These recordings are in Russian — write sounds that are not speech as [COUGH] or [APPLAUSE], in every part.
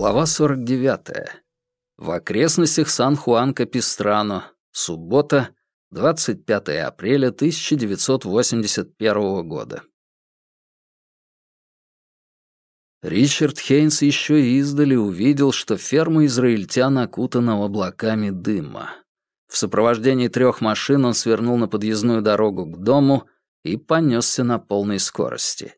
Глава 49. В окрестностях Сан-Хуан-Капистрано. Суббота, 25 апреля 1981 года. Ричард Хейнс еще издали увидел, что ферма израильтян окутана облаками дыма. В сопровождении трех машин он свернул на подъездную дорогу к дому и понесся на полной скорости.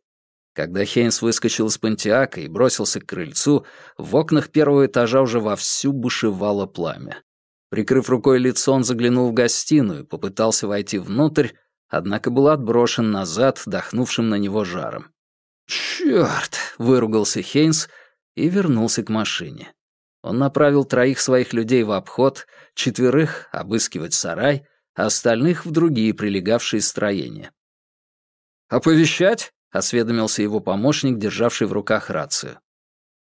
Когда Хейнс выскочил из Пантиака и бросился к крыльцу, в окнах первого этажа уже вовсю бушевало пламя. Прикрыв рукой лицо, он заглянул в гостиную, попытался войти внутрь, однако был отброшен назад, дохнувшим на него жаром. «Чёрт!» — выругался Хейнс и вернулся к машине. Он направил троих своих людей в обход, четверых — обыскивать сарай, а остальных — в другие прилегавшие строения. «Оповещать?» — осведомился его помощник, державший в руках рацию.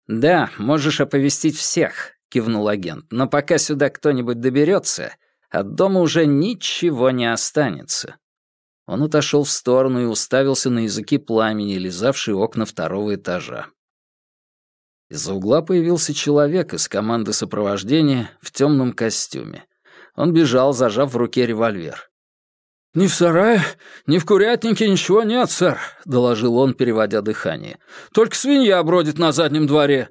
«Да, можешь оповестить всех», — кивнул агент, «но пока сюда кто-нибудь доберется, от дома уже ничего не останется». Он отошел в сторону и уставился на языки пламени, лизавшие окна второго этажа. Из-за угла появился человек из команды сопровождения в темном костюме. Он бежал, зажав в руке револьвер. «Ни в сарае, ни в курятнике ничего нет, сэр», — доложил он, переводя дыхание. «Только свинья бродит на заднем дворе».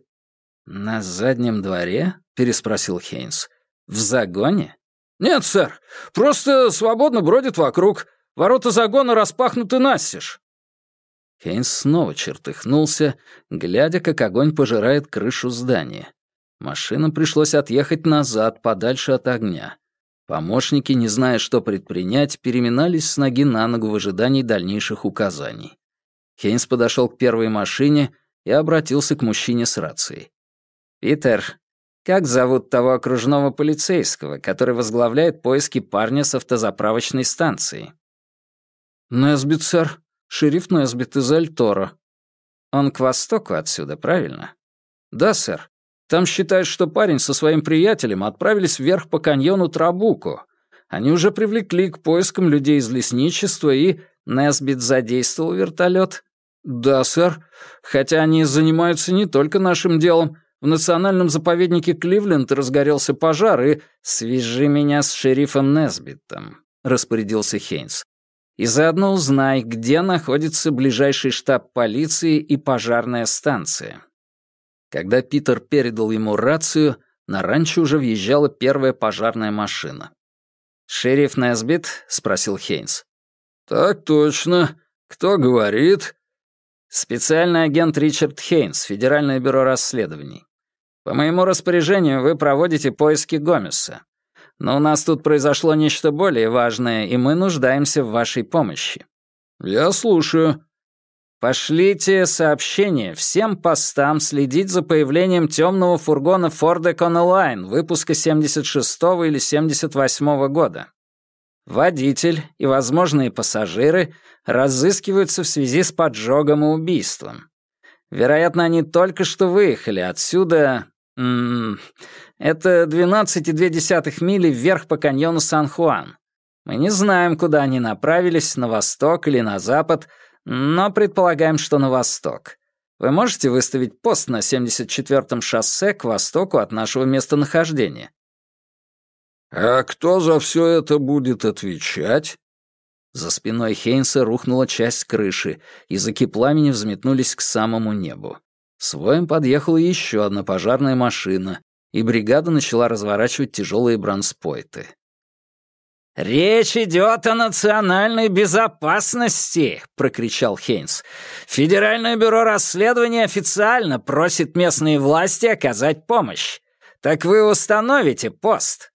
«На заднем дворе?» — переспросил Хейнс. «В загоне?» «Нет, сэр, просто свободно бродит вокруг. Ворота загона распахнуты настежь». Хейнс снова чертыхнулся, глядя, как огонь пожирает крышу здания. Машинам пришлось отъехать назад, подальше от огня. Помощники, не зная, что предпринять, переминались с ноги на ногу в ожидании дальнейших указаний. Хейнс подошел к первой машине и обратился к мужчине с рацией. «Питер, как зовут того окружного полицейского, который возглавляет поиски парня с автозаправочной станции?» «Несбит, сэр. Шериф Несбит из Эльтора». «Он к востоку отсюда, правильно?» «Да, сэр. Там считают, что парень со своим приятелем отправились вверх по каньону Трабуку. Они уже привлекли к поискам людей из лесничества и... Несбит задействовал вертолет? Да, сэр. Хотя они занимаются не только нашим делом. В национальном заповеднике Кливленд разгорелся пожар, и... «Свяжи меня с шерифом Несбитом», — распорядился Хейнс. «И заодно узнай, где находится ближайший штаб полиции и пожарная станция». Когда Питер передал ему рацию, на ранчо уже въезжала первая пожарная машина. «Шериф Несбит?» — спросил Хейнс. «Так точно. Кто говорит?» «Специальный агент Ричард Хейнс, Федеральное бюро расследований. По моему распоряжению вы проводите поиски Гомеса. Но у нас тут произошло нечто более важное, и мы нуждаемся в вашей помощи». «Я слушаю», Пошлите сообщение всем постам следить за появлением темного фургона Ford Econoline выпуска 76 или 78 -го года. Водитель и возможные пассажиры разыскиваются в связи с поджогом и убийством. Вероятно, они только что выехали отсюда... М -м, это 12,2 мили вверх по каньону Сан-Хуан. Мы не знаем, куда они направились, на восток или на запад, но предполагаем, что на восток. Вы можете выставить пост на 74-м шоссе к востоку от нашего местонахождения?» «А кто за все это будет отвечать?» За спиной Хейнса рухнула часть крыши, языки пламени взметнулись к самому небу. С воем подъехала еще одна пожарная машина, и бригада начала разворачивать тяжелые бронспойты. «Речь идет о национальной безопасности!» — прокричал Хейнс. «Федеральное бюро расследования официально просит местные власти оказать помощь. Так вы установите пост!»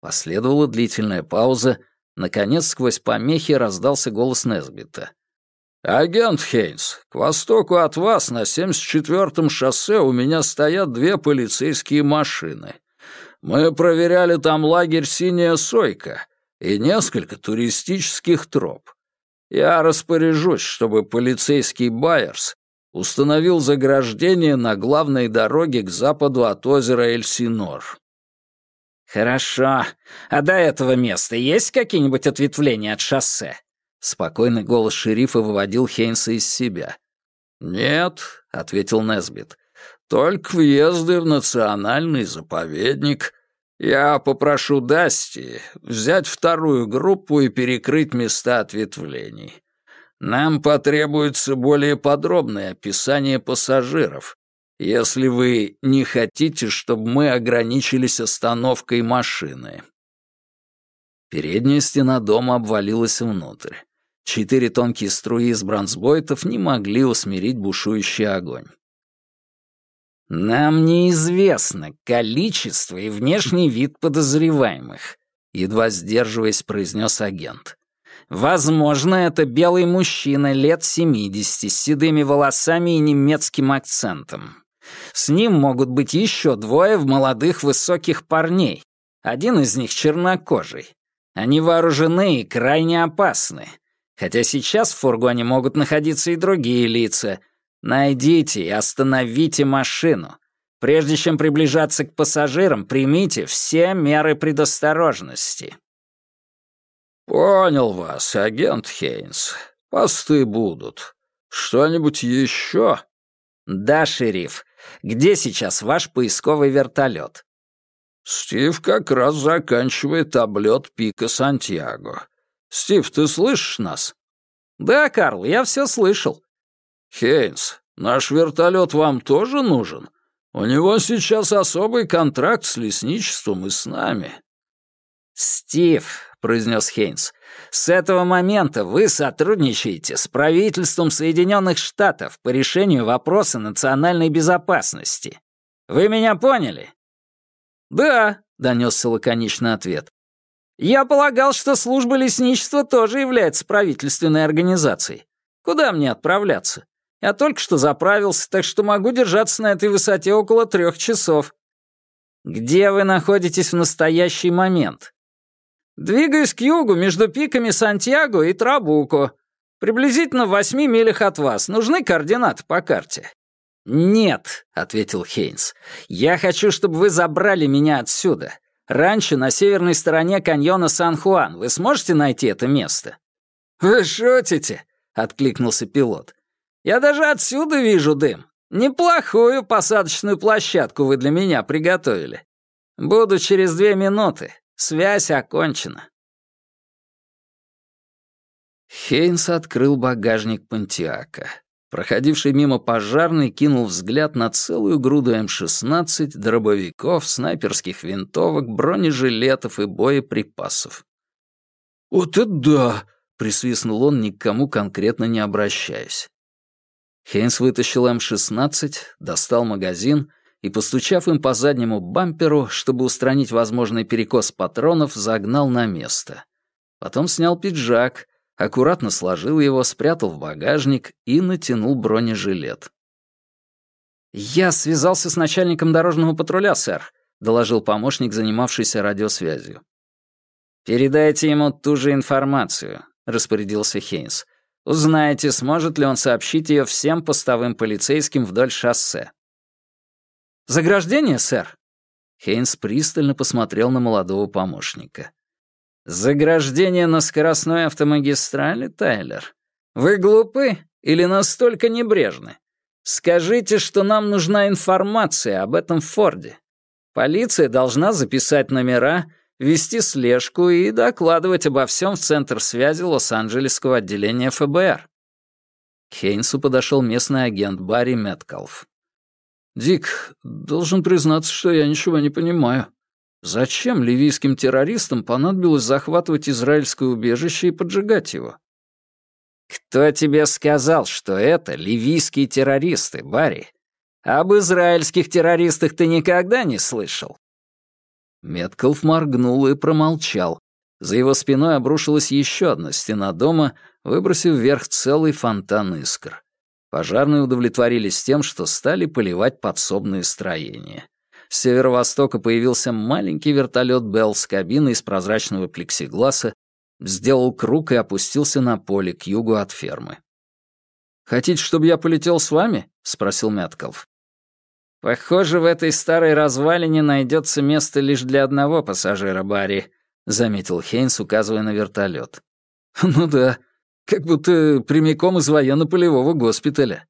Последовала длительная пауза. Наконец, сквозь помехи раздался голос Несбита. «Агент Хейнс, к востоку от вас на 74-м шоссе у меня стоят две полицейские машины. Мы проверяли там лагерь «Синяя сойка» и несколько туристических троп. Я распоряжусь, чтобы полицейский Байерс установил заграждение на главной дороге к западу от озера Эльсинор. «Хорошо. А до этого места есть какие-нибудь ответвления от шоссе?» Спокойный голос шерифа выводил Хейнса из себя. «Нет», — ответил Несбит. Только въезды в национальный заповедник. Я попрошу Дасти взять вторую группу и перекрыть места ответвлений. Нам потребуется более подробное описание пассажиров, если вы не хотите, чтобы мы ограничились остановкой машины. Передняя стена дома обвалилась внутрь. Четыре тонкие струи из бронзбойтов не могли усмирить бушующий огонь. «Нам неизвестно количество и внешний вид подозреваемых», едва сдерживаясь, произнес агент. «Возможно, это белый мужчина лет семидесяти с седыми волосами и немецким акцентом. С ним могут быть еще двое в молодых высоких парней. Один из них чернокожий. Они вооружены и крайне опасны. Хотя сейчас в фургоне могут находиться и другие лица. Найдите и остановите машину. Прежде чем приближаться к пассажирам, примите все меры предосторожности. «Понял вас, агент Хейнс. Посты будут. Что-нибудь еще?» «Да, шериф. Где сейчас ваш поисковый вертолет?» «Стив как раз заканчивает облет пика Сантьяго. Стив, ты слышишь нас?» «Да, Карл, я все слышал». «Хейнс, наш вертолет вам тоже нужен? У него сейчас особый контракт с лесничеством и с нами». «Стив», — произнес Хейнс, — «с этого момента вы сотрудничаете с правительством Соединенных Штатов по решению вопроса национальной безопасности. Вы меня поняли?» «Да», — донесся лаконичный ответ. Я полагал, что служба лесничества тоже является правительственной организацией. Куда мне отправляться? Я только что заправился, так что могу держаться на этой высоте около трех часов. Где вы находитесь в настоящий момент? Двигаюсь к югу между пиками Сантьяго и Трабуко. Приблизительно в восьми милях от вас. Нужны координаты по карте. «Нет», — ответил Хейнс. «Я хочу, чтобы вы забрали меня отсюда. Раньше на северной стороне каньона Сан-Хуан. Вы сможете найти это место?» «Вы шутите?» — откликнулся пилот. «Я даже отсюда вижу дым. Неплохую посадочную площадку вы для меня приготовили. Буду через две минуты. Связь окончена». Хейнс открыл багажник Пантиака. Проходивший мимо пожарный кинул взгляд на целую груду М-16, дробовиков, снайперских винтовок, бронежилетов и боеприпасов. «Вот это да!» — присвистнул он, никому конкретно не обращаясь. Хейнс вытащил М-16, достал магазин и, постучав им по заднему бамперу, чтобы устранить возможный перекос патронов, загнал на место. Потом снял пиджак — аккуратно сложил его, спрятал в багажник и натянул бронежилет. «Я связался с начальником дорожного патруля, сэр», — доложил помощник, занимавшийся радиосвязью. «Передайте ему ту же информацию», — распорядился Хейнс. «Узнаете, сможет ли он сообщить ее всем постовым полицейским вдоль шоссе». «Заграждение, сэр?» Хейнс пристально посмотрел на молодого помощника. «Заграждение на скоростной автомагистрали, Тайлер? Вы глупы или настолько небрежны? Скажите, что нам нужна информация об этом Форде. Полиция должна записать номера, вести слежку и докладывать обо всем в Центр связи Лос-Анджелесского отделения ФБР». К Хейнсу подошел местный агент Барри Меткалф. «Дик, должен признаться, что я ничего не понимаю. Зачем ливийским террористам понадобилось захватывать израильское убежище и поджигать его? «Кто тебе сказал, что это ливийские террористы, Барри? Об израильских террористах ты никогда не слышал?» Меткалф моргнул и промолчал. За его спиной обрушилась еще одна стена дома, выбросив вверх целый фонтан искр. Пожарные удовлетворились тем, что стали поливать подсобные строения с северо-востока появился маленький вертолет Белл с кабиной из прозрачного плексигласа, сделал круг и опустился на поле к югу от фермы. «Хотите, чтобы я полетел с вами?» — спросил Мятков. «Похоже, в этой старой развалине найдется место лишь для одного пассажира, Барри», — заметил Хейнс, указывая на вертолет. [LAUGHS] «Ну да, как будто прямиком из военно-полевого госпиталя».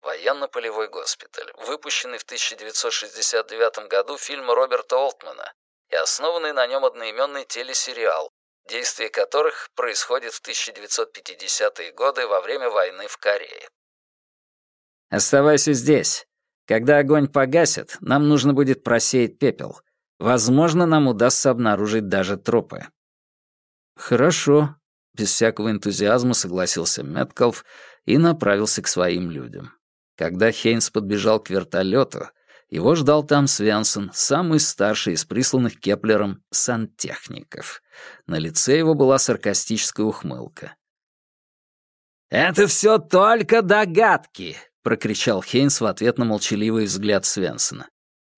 военно-полевой госпиталь, выпущенный в 1969 году фильм Роберта Олтмана и основанный на нем одноименный телесериал, действие которых происходит в 1950-е годы во время войны в Корее. «Оставайся здесь. Когда огонь погасит, нам нужно будет просеять пепел. Возможно, нам удастся обнаружить даже трупы». «Хорошо», — без всякого энтузиазма согласился Меткалф и направился к своим людям. Когда Хейнс подбежал к вертолету, его ждал там Свенсон, самый старший из присланных Кеплером сантехников. На лице его была саркастическая ухмылка. «Это все только догадки!» — прокричал Хейнс в ответ на молчаливый взгляд Свенсона.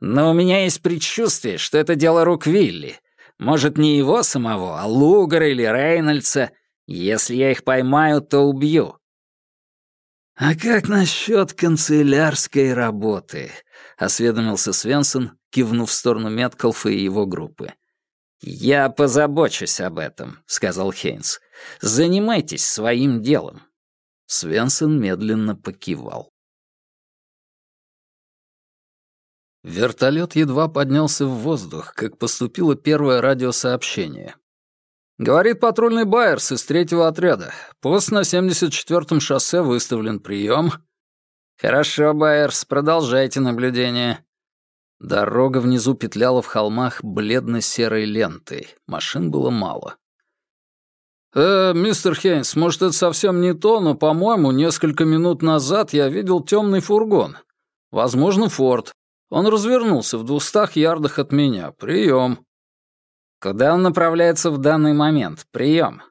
«Но у меня есть предчувствие, что это дело рук Вилли. Может, не его самого, а Лугара или Рейнольдса. Если я их поймаю, то убью». «А как насчет канцелярской работы?» — осведомился Свенсон, кивнув в сторону Меткалфа и его группы. «Я позабочусь об этом», — сказал Хейнс. «Занимайтесь своим делом». Свенсон медленно покивал. Вертолет едва поднялся в воздух, как поступило первое радиосообщение. «Говорит патрульный Байерс из третьего отряда. Пост на 74-м шоссе выставлен. Прием». «Хорошо, Байерс, продолжайте наблюдение». Дорога внизу петляла в холмах бледно-серой лентой. Машин было мало. «Э, мистер Хейнс, может, это совсем не то, но, по-моему, несколько минут назад я видел темный фургон. Возможно, Форд. Он развернулся в двухстах ярдах от меня. Прием. Куда он направляется в данный момент? Прием.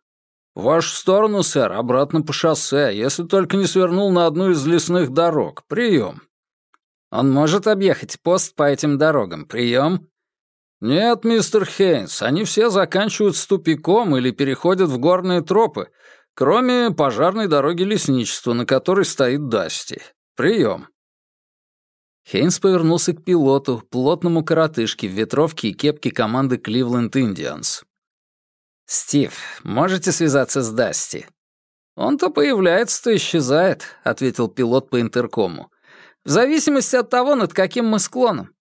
В вашу сторону, сэр, обратно по шоссе, если только не свернул на одну из лесных дорог. Прием. Он может объехать пост по этим дорогам. Прием. Нет, мистер Хейнс, они все заканчивают тупиком или переходят в горные тропы, кроме пожарной дороги лесничества, на которой стоит Дасти. Прием. Хейнс повернулся к пилоту, плотному коротышке в ветровке и кепке команды Кливленд Индианс. «Стив, можете связаться с Дасти?» «Он то появляется, то исчезает», — ответил пилот по интеркому. «В зависимости от того, над каким мы склоном».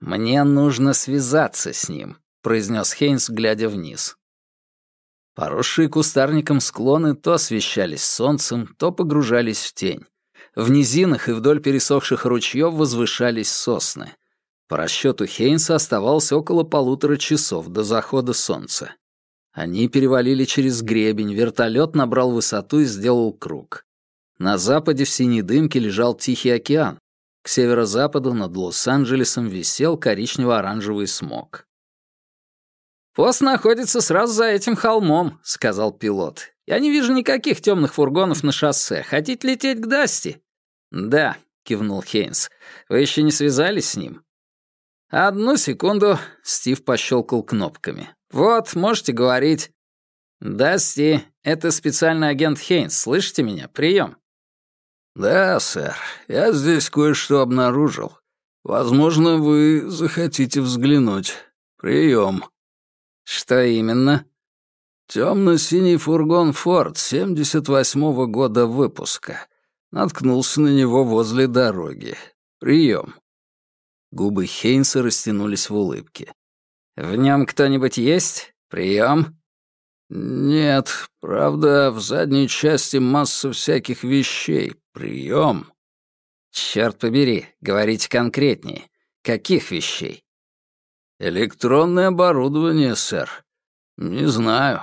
«Мне нужно связаться с ним», — произнес Хейнс, глядя вниз. Поросшие кустарником склоны то освещались солнцем, то погружались в тень. В низинах и вдоль пересохших ручьев возвышались сосны. По расчету Хейнса оставалось около полутора часов до захода солнца. Они перевалили через гребень, вертолет набрал высоту и сделал круг. На западе в синей дымке лежал Тихий океан. К северо-западу над Лос-Анджелесом висел коричнево-оранжевый смог. «Пост находится сразу за этим холмом», — сказал пилот. «Я не вижу никаких темных фургонов на шоссе. Хотите лететь к Дасти?» «Да», — кивнул Хейнс. «Вы еще не связались с ним?» «Одну секунду», — Стив пощелкал кнопками. «Вот, можете говорить». «Да, Сти, это специальный агент Хейнс, слышите меня? Прием. «Да, сэр, я здесь кое-что обнаружил. Возможно, вы захотите взглянуть. Прием. «Что именно?» Темно-синий фургон «Форд» 78-го года выпуска. Наткнулся на него возле дороги. Прием. Губы Хейнса растянулись в улыбке. «В нем кто-нибудь есть? Прием?» «Нет, правда, в задней части масса всяких вещей. Прием». «Черт побери, говорите конкретнее. Каких вещей?» «Электронное оборудование, сэр. Не знаю.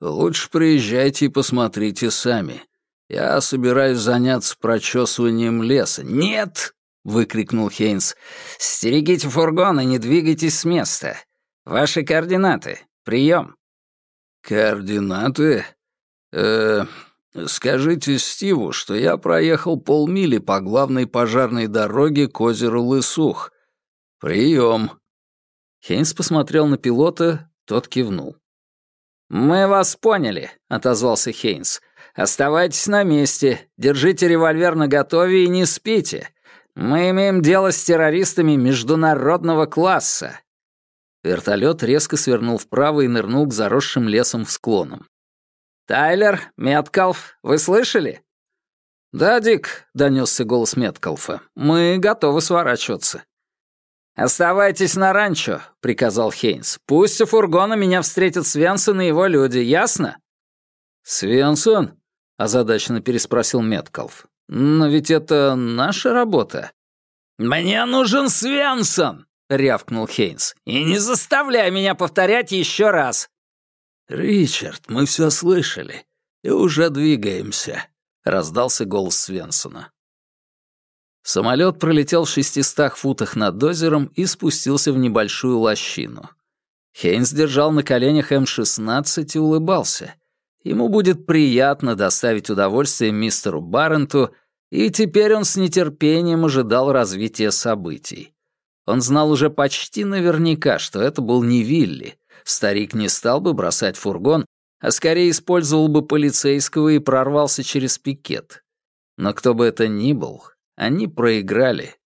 Лучше приезжайте и посмотрите сами. Я собираюсь заняться прочесыванием леса. Нет! выкрикнул Хейнс. Стерегите фургон и не двигайтесь с места. Ваши координаты. Прием. Координаты? Э, скажите Стиву, что я проехал полмили по главной пожарной дороге к озеру Лысух. Прием. Хейнс посмотрел на пилота, тот кивнул. «Мы вас поняли», — отозвался Хейнс. Оставайтесь на месте, держите револьвер наготове и не спите. Мы имеем дело с террористами международного класса». Вертолет резко свернул вправо и нырнул к заросшим лесом склонам. «Тайлер, Меткалф, вы слышали?» «Да, Дик», — донесся голос Меткалфа, — «мы готовы сворачиваться». «Оставайтесь на ранчо», — приказал Хейнс. «Пусть у фургона меня встретят Свенсон и его люди, ясно?» «Свенсон?» — озадаченно переспросил Меткалф. «Но ведь это наша работа». «Мне нужен Свенсон!» — рявкнул Хейнс. «И не заставляй меня повторять еще раз!» «Ричард, мы все слышали и уже двигаемся», — раздался голос Свенсона. Самолет пролетел в шестистах футах над озером и спустился в небольшую лощину. Хейнс держал на коленях М-16 и улыбался. Ему будет приятно доставить удовольствие мистеру Барренту, и теперь он с нетерпением ожидал развития событий. Он знал уже почти наверняка, что это был не Вилли. Старик не стал бы бросать фургон, а скорее использовал бы полицейского и прорвался через пикет. Но кто бы это ни был, они проиграли.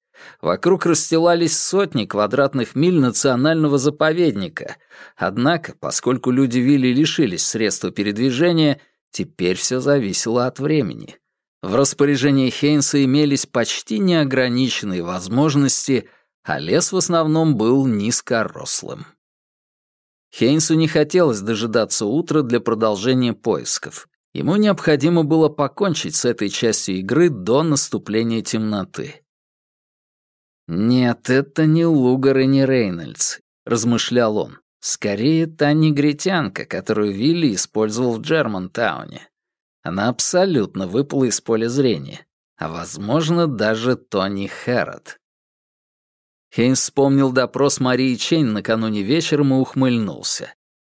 Вокруг расстилались сотни квадратных миль национального заповедника. Однако, поскольку люди Вилли лишились средства передвижения, теперь все зависело от времени. В распоряжении Хейнса имелись почти неограниченные возможности, а лес в основном был низкорослым. Хейнсу не хотелось дожидаться утра для продолжения поисков. Ему необходимо было покончить с этой частью игры до наступления темноты. «Нет, это не Лугар и не Рейнольдс», — размышлял он. «Скорее, та негритянка, которую Вилли использовал в Джермантауне. Она абсолютно выпала из поля зрения. А, возможно, даже Тони Хэррот». Хейнс вспомнил допрос Марии Чейн накануне вечером и ухмыльнулся.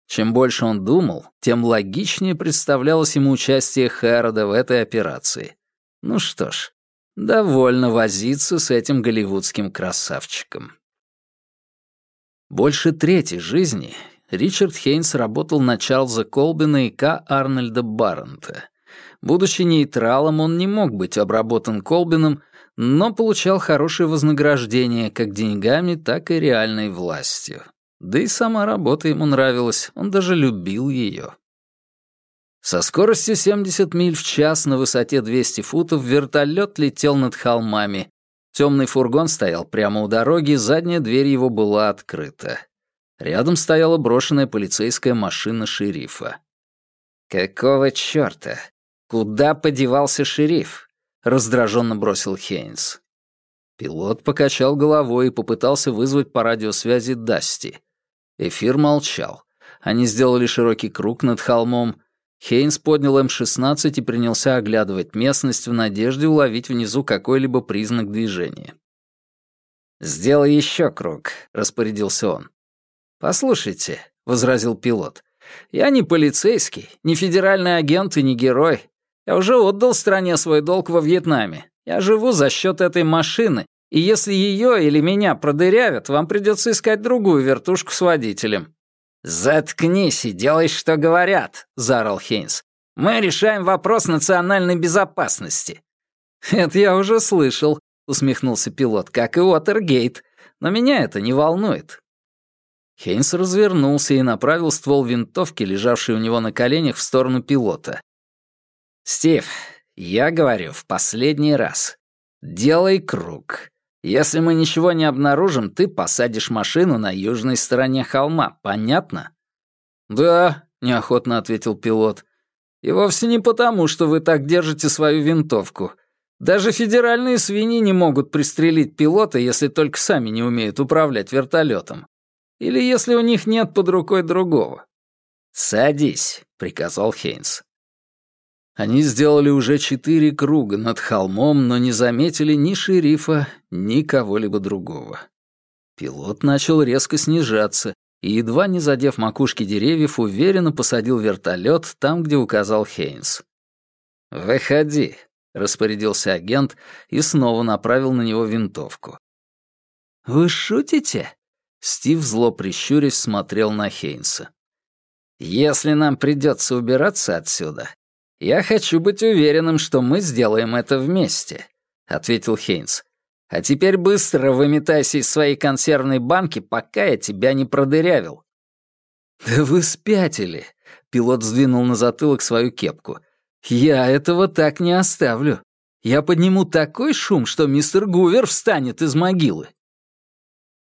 Чем больше он думал, тем логичнее представлялось ему участие Хэрода в этой операции. Ну что ж, довольно возиться с этим голливудским красавчиком. Больше трети жизни Ричард Хейнс работал на Чарльза Колбина и К. Арнольда Баррента. Будучи нейтралом, он не мог быть обработан Колбином, но получал хорошее вознаграждение как деньгами, так и реальной властью. Да и сама работа ему нравилась, он даже любил ее. Со скоростью 70 миль в час на высоте 200 футов вертолет летел над холмами. Темный фургон стоял прямо у дороги, задняя дверь его была открыта. Рядом стояла брошенная полицейская машина шерифа. «Какого чёрта? Куда подевался шериф?» — раздраженно бросил Хейнс. Пилот покачал головой и попытался вызвать по радиосвязи Дасти. Эфир молчал. Они сделали широкий круг над холмом. Хейнс поднял М-16 и принялся оглядывать местность в надежде уловить внизу какой-либо признак движения. «Сделай еще круг», — распорядился он. «Послушайте», — возразил пилот, — «я не полицейский, не федеральный агент и не герой. Я уже отдал стране свой долг во Вьетнаме. Я живу за счет этой машины и если ее или меня продырявят, вам придется искать другую вертушку с водителем». «Заткнись и делай, что говорят», — заорал Хейнс. «Мы решаем вопрос национальной безопасности». «Это я уже слышал», — усмехнулся пилот, «как и Уотергейт. Но меня это не волнует». Хейнс развернулся и направил ствол винтовки, лежавший у него на коленях, в сторону пилота. «Стив, я говорю в последний раз. Делай круг. Если мы ничего не обнаружим, ты посадишь машину на южной стороне холма, понятно?» «Да», — неохотно ответил пилот. «И вовсе не потому, что вы так держите свою винтовку. Даже федеральные свиньи не могут пристрелить пилота, если только сами не умеют управлять вертолетом. Или если у них нет под рукой другого». «Садись», — приказал Хейнс. Они сделали уже четыре круга над холмом, но не заметили ни шерифа, ни кого-либо другого. Пилот начал резко снижаться и, едва не задев макушки деревьев, уверенно посадил вертолет там, где указал Хейнс. «Выходи», — распорядился агент и снова направил на него винтовку. «Вы шутите?» Стив, зло прищурясь, смотрел на Хейнса. «Если нам придется убираться отсюда, «Я хочу быть уверенным, что мы сделаем это вместе», — ответил Хейнс. «А теперь быстро выметайся из своей консервной банки, пока я тебя не продырявил». «Да вы спятили», — пилот сдвинул на затылок свою кепку. «Я этого так не оставлю. Я подниму такой шум, что мистер Гувер встанет из могилы.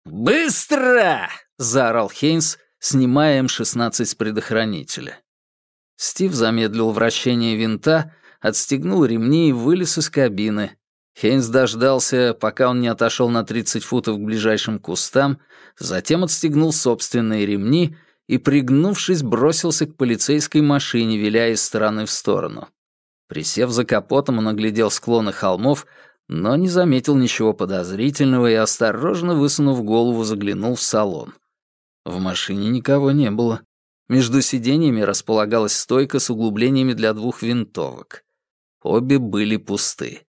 «Быстро!» — заорал Хейнс, снимая М-16 с предохранителя. Стив замедлил вращение винта, отстегнул ремни и вылез из кабины. Хейнс дождался, пока он не отошел на 30 футов к ближайшим кустам, затем отстегнул собственные ремни и, пригнувшись, бросился к полицейской машине, виляя из стороны в сторону. Присев за капотом, он оглядел склоны холмов, но не заметил ничего подозрительного и, осторожно высунув голову, заглянул в салон. В машине никого не было. Между сиденьями располагалась стойка с углублениями для двух винтовок. Обе были пусты.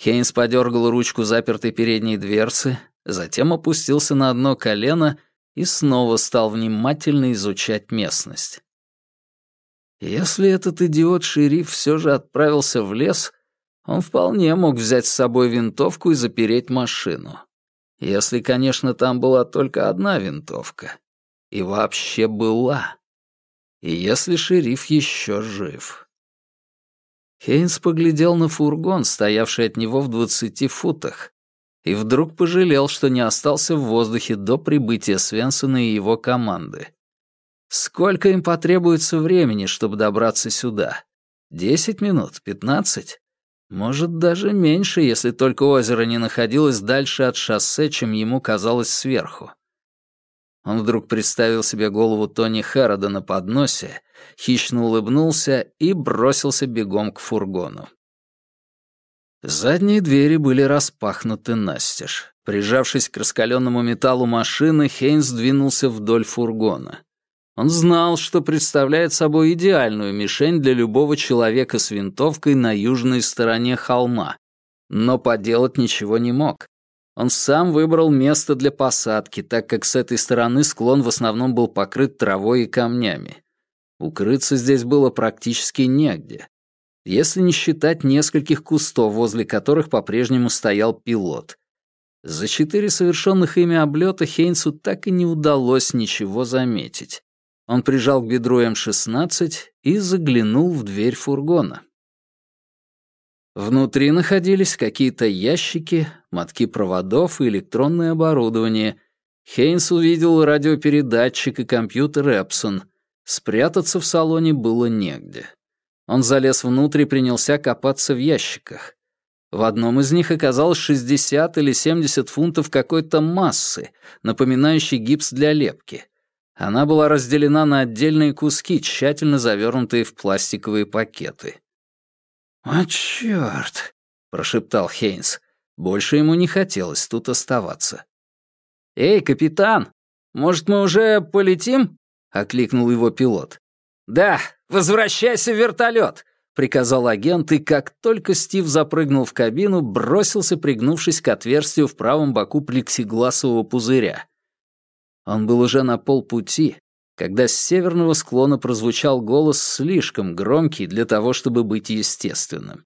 Хейнс подергал ручку запертой передней дверцы, затем опустился на одно колено и снова стал внимательно изучать местность. Если этот идиот-шериф все же отправился в лес, он вполне мог взять с собой винтовку и запереть машину. Если, конечно, там была только одна винтовка. И вообще была. Если шериф еще жив. Хейнс поглядел на фургон, стоявший от него в двадцати футах, и вдруг пожалел, что не остался в воздухе до прибытия Свенсона и его команды. Сколько им потребуется времени, чтобы добраться сюда? Десять минут? Пятнадцать? Может, даже меньше, если только озеро не находилось дальше от шоссе, чем ему казалось сверху. Он вдруг представил себе голову Тони Хэррода на подносе, хищно улыбнулся и бросился бегом к фургону. Задние двери были распахнуты настежь. Прижавшись к раскаленному металлу машины, Хейнс двинулся вдоль фургона. Он знал, что представляет собой идеальную мишень для любого человека с винтовкой на южной стороне холма, но поделать ничего не мог. Он сам выбрал место для посадки, так как с этой стороны склон в основном был покрыт травой и камнями. Укрыться здесь было практически негде. Если не считать нескольких кустов, возле которых по-прежнему стоял пилот. За четыре совершенных ими облета Хейнсу так и не удалось ничего заметить. Он прижал к бедру М-16 и заглянул в дверь фургона. Внутри находились какие-то ящики, мотки проводов и электронное оборудование. Хейнс увидел радиопередатчик и компьютер Эпсон. Спрятаться в салоне было негде. Он залез внутрь и принялся копаться в ящиках. В одном из них оказалось 60 или 70 фунтов какой-то массы, напоминающей гипс для лепки. Она была разделена на отдельные куски, тщательно завернутые в пластиковые пакеты. «О, чёрт!» — прошептал Хейнс. Больше ему не хотелось тут оставаться. «Эй, капитан, может, мы уже полетим?» — окликнул его пилот. «Да, возвращайся в вертолет!» — приказал агент, и как только Стив запрыгнул в кабину, бросился, пригнувшись к отверстию в правом боку плексигласового пузыря. Он был уже на полпути, когда с северного склона прозвучал голос слишком громкий для того, чтобы быть естественным.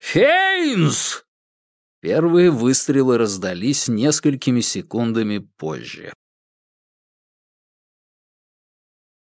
«Хейнс!» Первые выстрелы раздались несколькими секундами позже.